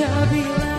Bekerja bila